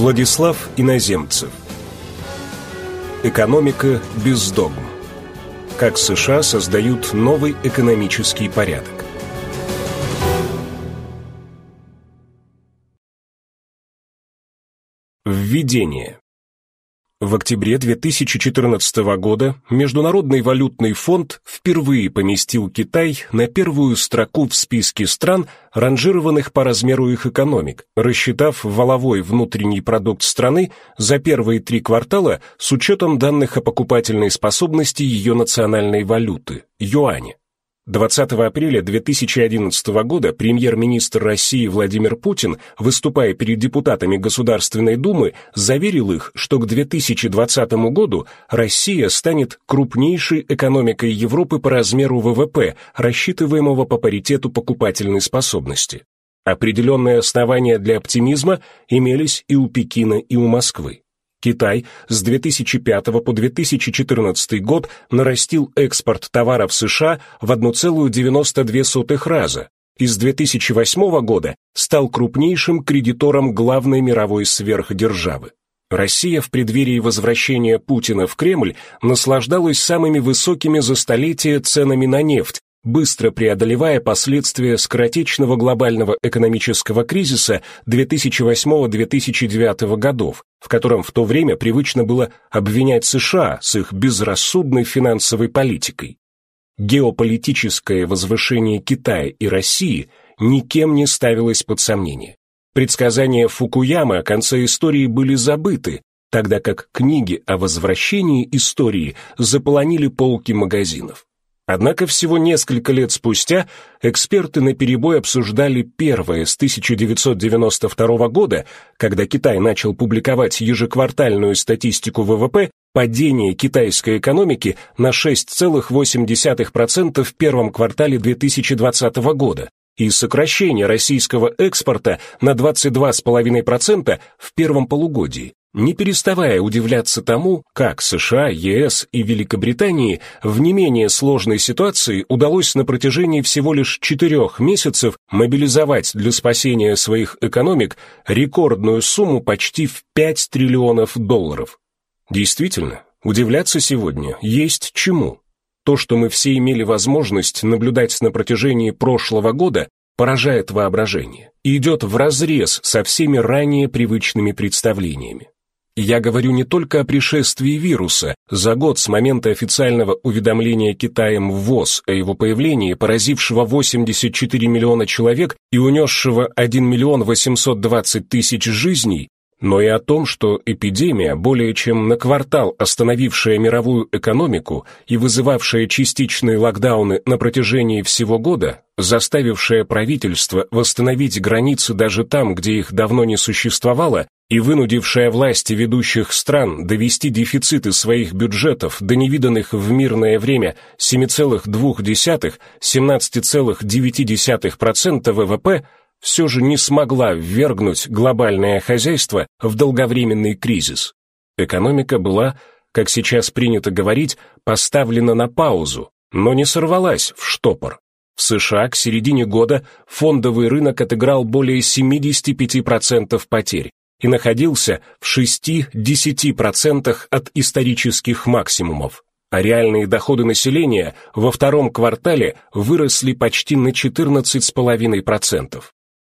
Владислав Иноземцев. Экономика без догм Как США создают новый экономический порядок. Введение в октябре 2014 года Международный валютный фонд впервые поместил Китай на первую строку в списке стран, ранжированных по размеру их экономик, рассчитав валовой внутренний продукт страны за первые три квартала с учетом данных о покупательной способности ее национальной валюты – юаня. 20 апреля 2011 года премьер-министр России Владимир Путин, выступая перед депутатами Государственной Думы, заверил их, что к 2020 году Россия станет крупнейшей экономикой Европы по размеру ВВП, рассчитываемого по паритету покупательной способности. Определенные основания для оптимизма имелись и у Пекина, и у Москвы. Китай с 2005 по 2014 год нарастил экспорт товаров США в 1,92 раза и с 2008 года стал крупнейшим кредитором главной мировой сверхдержавы. Россия в преддверии возвращения Путина в Кремль наслаждалась самыми высокими за столетие ценами на нефть, быстро преодолевая последствия скоротечного глобального экономического кризиса 2008-2009 годов, в котором в то время привычно было обвинять США с их безрассудной финансовой политикой. Геополитическое возвышение Китая и России никем не ставилось под сомнение. Предсказания Фукуямы о конце истории были забыты, тогда как книги о возвращении истории заполонили полки магазинов. Однако всего несколько лет спустя эксперты наперебой обсуждали первое с 1992 года, когда Китай начал публиковать ежеквартальную статистику ВВП, падение китайской экономики на 6,8% в первом квартале 2020 года и сокращение российского экспорта на 22,5% в первом полугодии не переставая удивляться тому, как США, ЕС и Великобритании в не менее сложной ситуации удалось на протяжении всего лишь четырех месяцев мобилизовать для спасения своих экономик рекордную сумму почти в 5 триллионов долларов. Действительно, удивляться сегодня есть чему. То, что мы все имели возможность наблюдать на протяжении прошлого года, поражает воображение и идет вразрез со всеми ранее привычными представлениями. Я говорю не только о пришествии вируса. За год с момента официального уведомления Китаем ВОЗ о его появлении, поразившего 84 миллиона человек и унесшего 1 миллион 820 тысяч жизней, но и о том, что эпидемия, более чем на квартал остановившая мировую экономику и вызывавшая частичные локдауны на протяжении всего года, заставившая правительство восстановить границы даже там, где их давно не существовало, и вынудившая власти ведущих стран довести дефициты своих бюджетов до невиданных в мирное время 7,2-17,9% ВВП, все же не смогла ввергнуть глобальное хозяйство в долговременный кризис. Экономика была, как сейчас принято говорить, поставлена на паузу, но не сорвалась в штопор. В США к середине года фондовый рынок отыграл более 75% потерь, и находился в 6-10% от исторических максимумов, а реальные доходы населения во втором квартале выросли почти на 14,5%.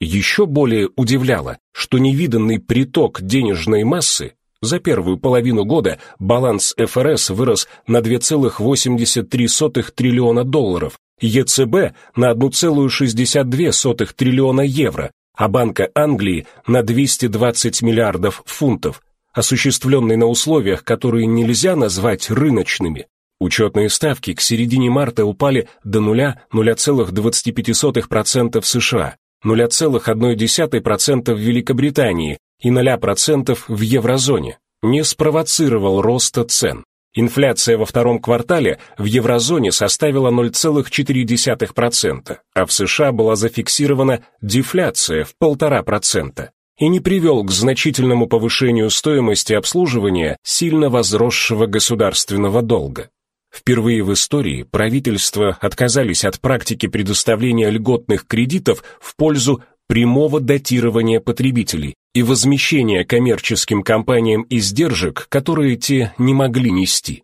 Еще более удивляло, что невиданный приток денежной массы за первую половину года баланс ФРС вырос на 2,83 триллиона долларов, ЕЦБ на 1,62 триллиона евро, а Банка Англии на 220 миллиардов фунтов, осуществленный на условиях, которые нельзя назвать рыночными. Учетные ставки к середине марта упали до нуля 0,25% в США, 0,1% в Великобритании и 0% в еврозоне, не спровоцировал роста цен. Инфляция во втором квартале в еврозоне составила 0,4%, а в США была зафиксирована дефляция в 1,5% и не привел к значительному повышению стоимости обслуживания сильно возросшего государственного долга. Впервые в истории правительства отказались от практики предоставления льготных кредитов в пользу прямого датирования потребителей и возмещения коммерческим компаниям издержек, которые те не могли нести.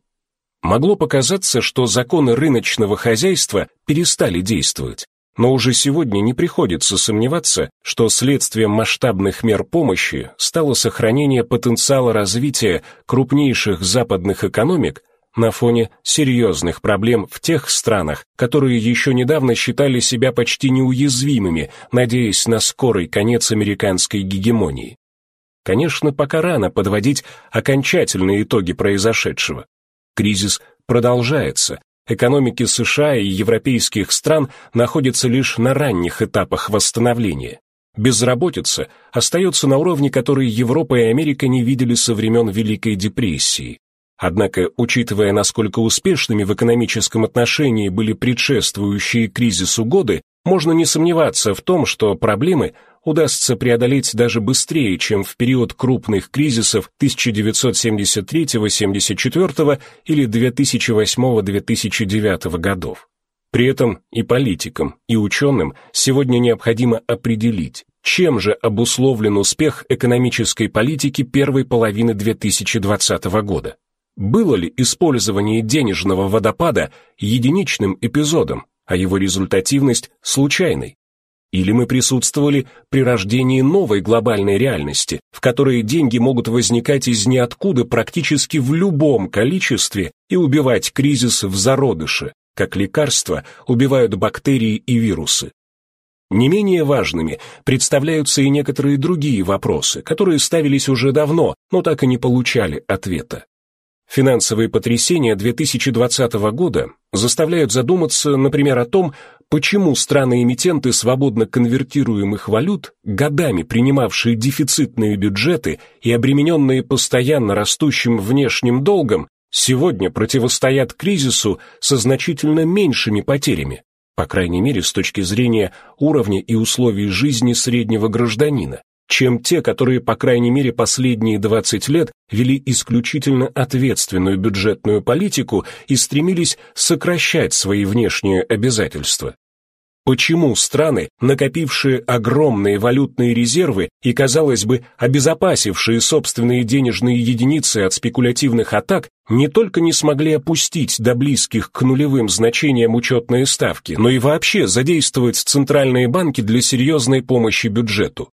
Могло показаться, что законы рыночного хозяйства перестали действовать, но уже сегодня не приходится сомневаться, что следствием масштабных мер помощи стало сохранение потенциала развития крупнейших западных экономик на фоне серьезных проблем в тех странах, которые еще недавно считали себя почти неуязвимыми, надеясь на скорый конец американской гегемонии. Конечно, пока рано подводить окончательные итоги произошедшего. Кризис продолжается, экономики США и европейских стран находятся лишь на ранних этапах восстановления. Безработица остается на уровне, который Европа и Америка не видели со времен Великой депрессии. Однако, учитывая, насколько успешными в экономическом отношении были предшествующие кризису годы, можно не сомневаться в том, что проблемы удастся преодолеть даже быстрее, чем в период крупных кризисов 1973-74 или 2008-2009 годов. При этом и политикам, и ученым сегодня необходимо определить, чем же обусловлен успех экономической политики первой половины 2020 года. Было ли использование денежного водопада единичным эпизодом, а его результативность случайной? Или мы присутствовали при рождении новой глобальной реальности, в которой деньги могут возникать из ниоткуда практически в любом количестве и убивать кризис в зародыше, как лекарства убивают бактерии и вирусы. Не менее важными представляются и некоторые другие вопросы, которые ставились уже давно, но так и не получали ответа. Финансовые потрясения 2020 года заставляют задуматься, например, о том, почему страны-эмитенты свободно конвертируемых валют, годами принимавшие дефицитные бюджеты и обремененные постоянно растущим внешним долгом, сегодня противостоят кризису со значительно меньшими потерями, по крайней мере с точки зрения уровня и условий жизни среднего гражданина чем те, которые, по крайней мере, последние 20 лет вели исключительно ответственную бюджетную политику и стремились сокращать свои внешние обязательства. Почему страны, накопившие огромные валютные резервы и, казалось бы, обезопасившие собственные денежные единицы от спекулятивных атак, не только не смогли опустить до близких к нулевым значениям учетные ставки, но и вообще задействовать центральные банки для серьезной помощи бюджету?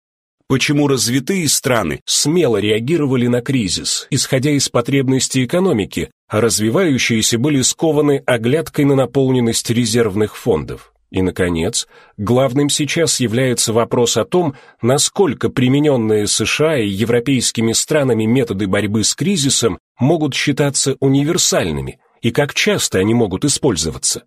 Почему развитые страны смело реагировали на кризис, исходя из потребностей экономики, а развивающиеся были скованы оглядкой на наполненность резервных фондов. И, наконец, главным сейчас является вопрос о том, насколько примененные США и европейскими странами методы борьбы с кризисом могут считаться универсальными и как часто они могут использоваться.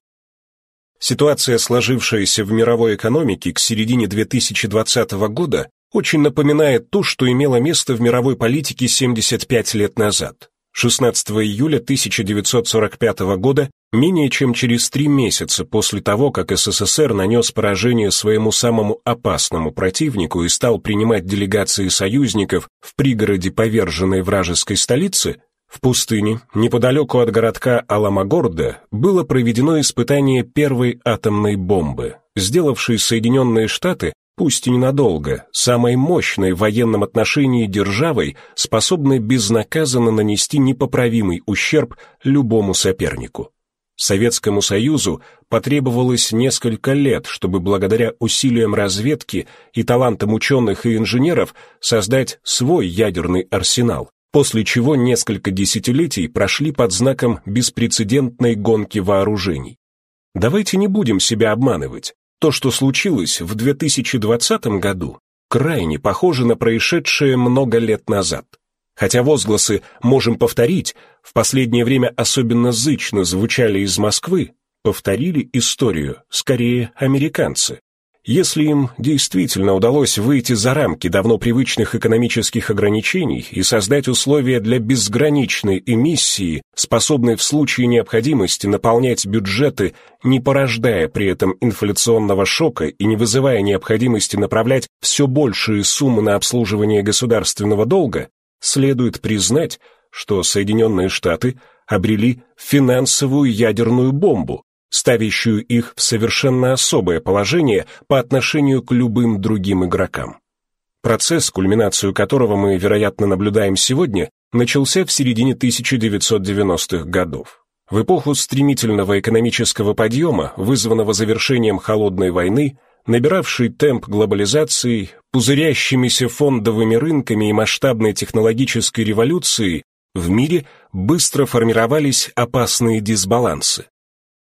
Ситуация, сложившаяся в мировой экономике к середине 2020 года, очень напоминает ту, что имело место в мировой политике 75 лет назад. 16 июля 1945 года, менее чем через три месяца после того, как СССР нанес поражение своему самому опасному противнику и стал принимать делегации союзников в пригороде поверженной вражеской столицы, в пустыне, неподалеку от городка Аламагорда, было проведено испытание первой атомной бомбы, сделавшей Соединенные Штаты пусть и ненадолго, самой мощной в военном отношении державой, способной безнаказанно нанести непоправимый ущерб любому сопернику. Советскому Союзу потребовалось несколько лет, чтобы благодаря усилиям разведки и талантам ученых и инженеров создать свой ядерный арсенал, после чего несколько десятилетий прошли под знаком беспрецедентной гонки вооружений. Давайте не будем себя обманывать. То, что случилось в 2020 году, крайне похоже на происшедшее много лет назад. Хотя возгласы «можем повторить» в последнее время особенно зычно звучали из Москвы, повторили историю скорее американцы. Если им действительно удалось выйти за рамки давно привычных экономических ограничений и создать условия для безграничной эмиссии, способной в случае необходимости наполнять бюджеты, не порождая при этом инфляционного шока и не вызывая необходимости направлять все большие суммы на обслуживание государственного долга, следует признать, что Соединенные Штаты обрели финансовую ядерную бомбу, ставящую их в совершенно особое положение по отношению к любым другим игрокам. Процесс, кульминацию которого мы, вероятно, наблюдаем сегодня, начался в середине 1990-х годов. В эпоху стремительного экономического подъема, вызванного завершением холодной войны, набиравший темп глобализации, пузырящимися фондовыми рынками и масштабной технологической революцией, в мире быстро формировались опасные дисбалансы.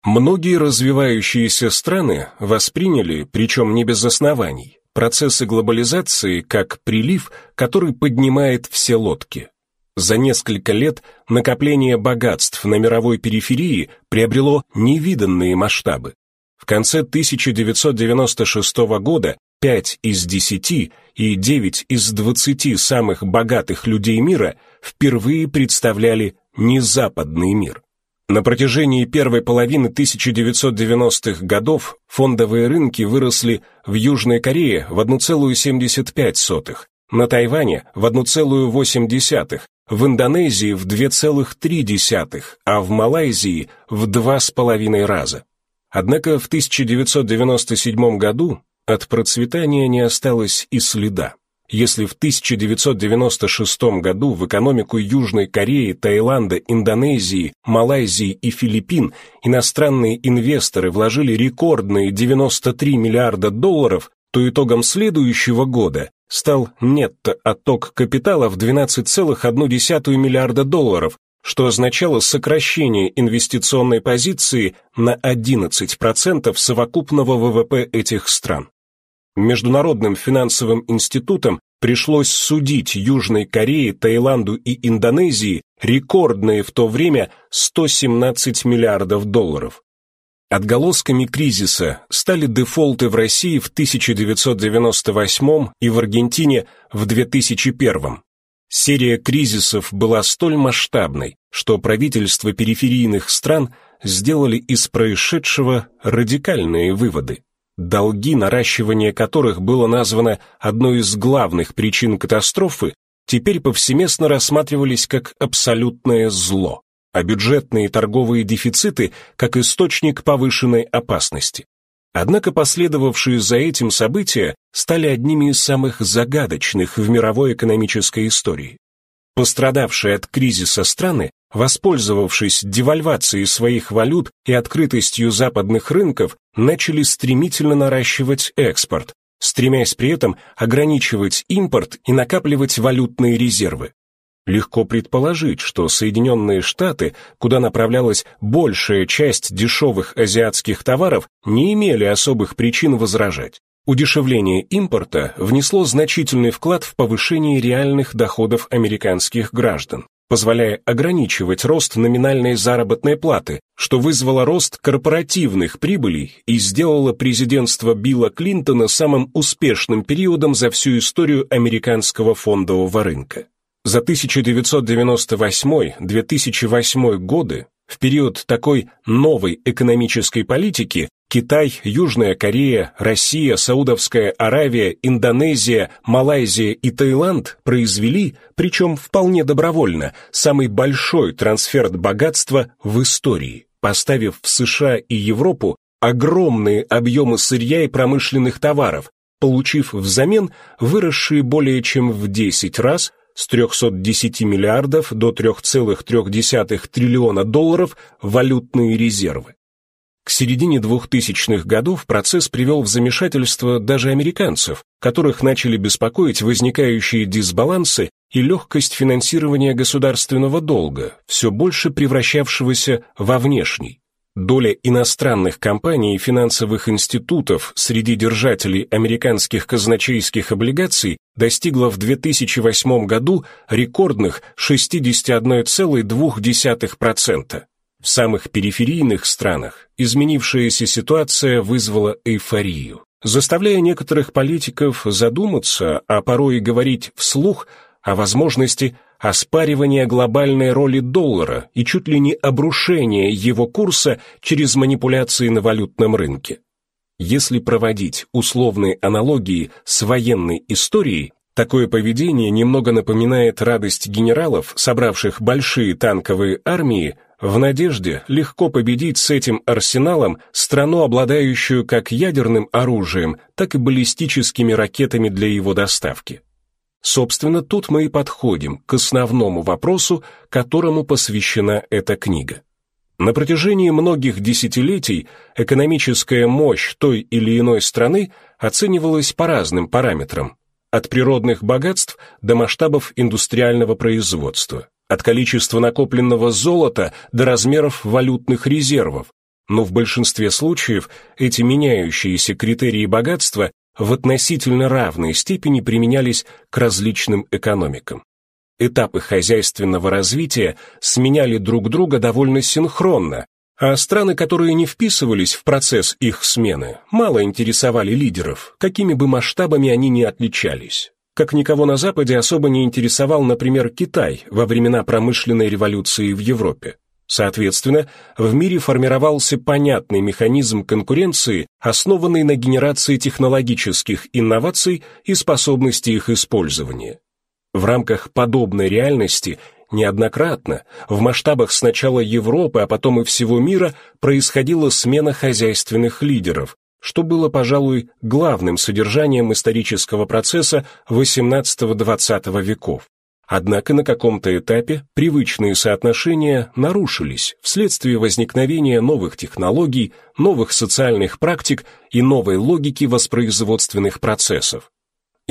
Многие развивающиеся страны восприняли, причем не без оснований, процессы глобализации как прилив, который поднимает все лодки. За несколько лет накопление богатств на мировой периферии приобрело невиданные масштабы. В конце 1996 года 5 из 10 и 9 из 20 самых богатых людей мира впервые представляли не западный мир. На протяжении первой половины 1990-х годов фондовые рынки выросли в Южной Корее в 1,75, на Тайване в 1,8, в Индонезии в 2,3, а в Малайзии в 2,5 раза. Однако в 1997 году от процветания не осталось и следа. Если в 1996 году в экономику Южной Кореи, Таиланда, Индонезии, Малайзии и Филиппин иностранные инвесторы вложили рекордные 93 миллиарда долларов, то итогом следующего года стал нетто-отток капитала в 12,1 миллиарда долларов, что означало сокращение инвестиционной позиции на 11% совокупного ВВП этих стран. Международным финансовым институтам пришлось судить Южной Корее, Таиланду и Индонезии рекордные в то время 117 миллиардов долларов. Отголосками кризиса стали дефолты в России в 1998 и в Аргентине в 2001. Серия кризисов была столь масштабной, что правительства периферийных стран сделали из происшедшего радикальные выводы долги, наращивание которых было названо одной из главных причин катастрофы, теперь повсеместно рассматривались как абсолютное зло, а бюджетные и торговые дефициты как источник повышенной опасности. Однако последовавшие за этим события стали одними из самых загадочных в мировой экономической истории. Пострадавшие от кризиса страны воспользовавшись девальвацией своих валют и открытостью западных рынков, начали стремительно наращивать экспорт, стремясь при этом ограничивать импорт и накапливать валютные резервы. Легко предположить, что Соединенные Штаты, куда направлялась большая часть дешевых азиатских товаров, не имели особых причин возражать. Удешевление импорта внесло значительный вклад в повышение реальных доходов американских граждан позволяя ограничивать рост номинальной заработной платы, что вызвало рост корпоративных прибылей и сделало президентство Билла Клинтона самым успешным периодом за всю историю американского фондового рынка. За 1998-2008 годы в период такой новой экономической политики Китай, Южная Корея, Россия, Саудовская Аравия, Индонезия, Малайзия и Таиланд произвели, причем вполне добровольно, самый большой трансфер богатства в истории, поставив в США и Европу огромные объемы сырья и промышленных товаров, получив взамен выросшие более чем в 10 раз с 310 миллиардов до 3,3 триллиона долларов валютные резервы. К середине 2000-х годов процесс привел в замешательство даже американцев, которых начали беспокоить возникающие дисбалансы и легкость финансирования государственного долга, все больше превращавшегося во внешний. Доля иностранных компаний и финансовых институтов среди держателей американских казначейских облигаций достигла в 2008 году рекордных 61,2%. В самых периферийных странах изменившаяся ситуация вызвала эйфорию, заставляя некоторых политиков задуматься, а порой и говорить вслух о возможности оспаривания глобальной роли доллара и чуть ли не обрушения его курса через манипуляции на валютном рынке. Если проводить условные аналогии с военной историей, такое поведение немного напоминает радость генералов, собравших большие танковые армии, в надежде легко победить с этим арсеналом страну, обладающую как ядерным оружием, так и баллистическими ракетами для его доставки. Собственно, тут мы и подходим к основному вопросу, которому посвящена эта книга. На протяжении многих десятилетий экономическая мощь той или иной страны оценивалась по разным параметрам, от природных богатств до масштабов индустриального производства, от количества накопленного золота до размеров валютных резервов, но в большинстве случаев эти меняющиеся критерии богатства в относительно равной степени применялись к различным экономикам. Этапы хозяйственного развития сменяли друг друга довольно синхронно, а страны, которые не вписывались в процесс их смены, мало интересовали лидеров, какими бы масштабами они ни отличались. Как никого на Западе особо не интересовал, например, Китай во времена промышленной революции в Европе. Соответственно, в мире формировался понятный механизм конкуренции, основанный на генерации технологических инноваций и способности их использования. В рамках подобной реальности неоднократно, в масштабах сначала Европы, а потом и всего мира, происходила смена хозяйственных лидеров, что было, пожалуй, главным содержанием исторического процесса XVIII-XX веков. Однако на каком-то этапе привычные соотношения нарушились вследствие возникновения новых технологий, новых социальных практик и новой логики воспроизводственных процессов.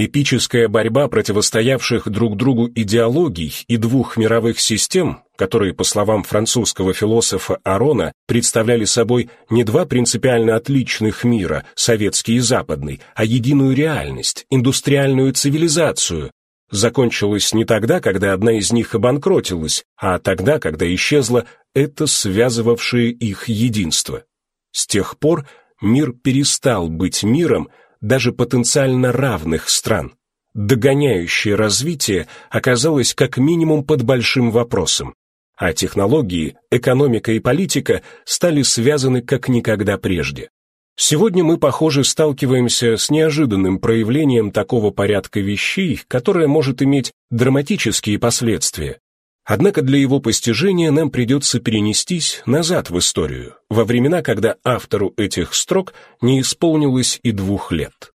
Эпическая борьба противостоявших друг другу идеологий и двух мировых систем, которые, по словам французского философа Арона, представляли собой не два принципиально отличных мира, советский и западный, а единую реальность, индустриальную цивилизацию, закончилась не тогда, когда одна из них обанкротилась, а тогда, когда исчезло это связывавшее их единство. С тех пор мир перестал быть миром даже потенциально равных стран. Догоняющее развитие оказалось как минимум под большим вопросом, а технологии, экономика и политика стали связаны как никогда прежде. Сегодня мы, похоже, сталкиваемся с неожиданным проявлением такого порядка вещей, которое может иметь драматические последствия. Однако для его постижения нам придется перенестись назад в историю, во времена, когда автору этих строк не исполнилось и двух лет.